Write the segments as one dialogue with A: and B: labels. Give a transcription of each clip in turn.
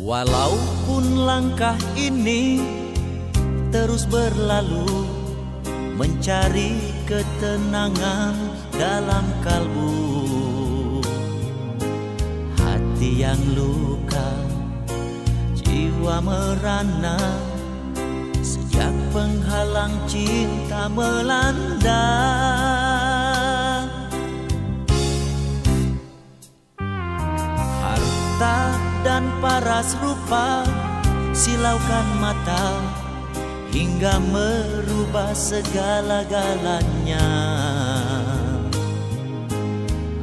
A: Walaupun langkah ini terus berlalu Mencari ketenangan dalam kalbu. Hati yang luka, jiwa merana Sejak penghalang cinta melanda Dan paras rupa Silaukan mata hingga merubah segala-galanya.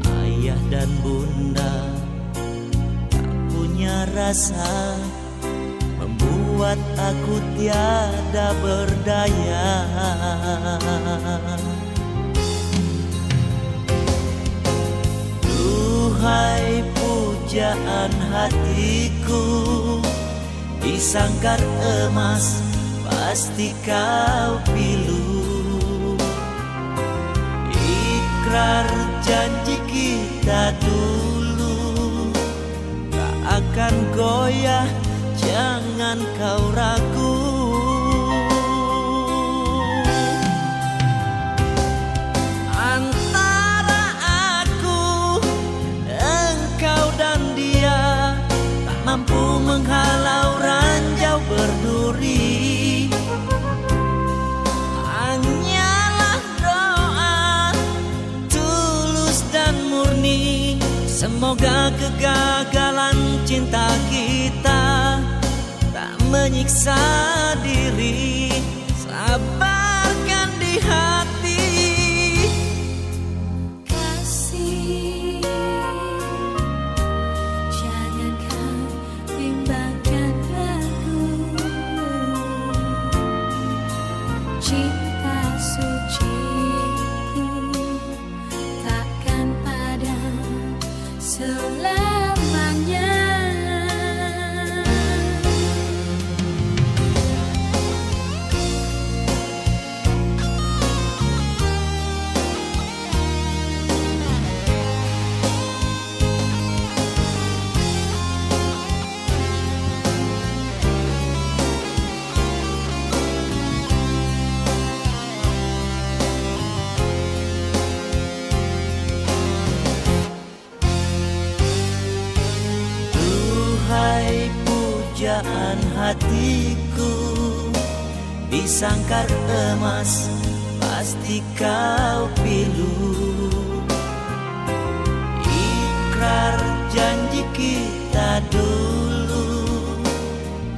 A: Ayah dan bunda tak punya rasa Membuat aku tiada berdaya. Duhai pujaan hatiku. Disangkar emas pasti kau pilu. Ikrar janji kita dulu. Tak akan goyah jangan kau ragu menghalau ranjau berduri. Hanyalah doa tulus dan murni. Semoga kegagalan cinta kita Tak menyiksa diri pujaan hatiku. Disangkar emas pasti kau pilu. Ikrar janji kita dulu.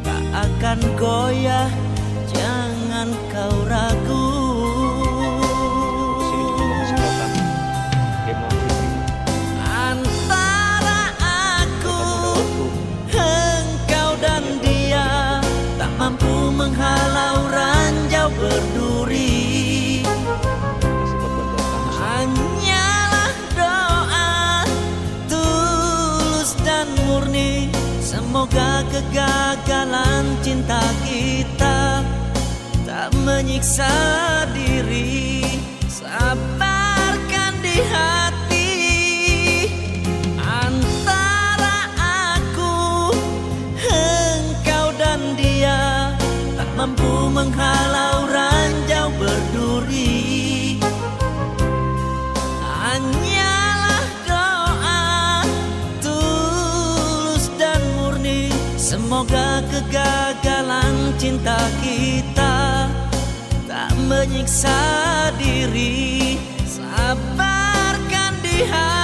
A: Tak akan goyah jangan kau ragu Semoga kegagalan cinta kita Tak menyiksa diri. Sabarkan di hati Antara aku Engkau dan dia. Tak mampu menghalau ranjau berduri Semoga kegagalan cinta kita Tak menyiksa diri. Sabarkan di hati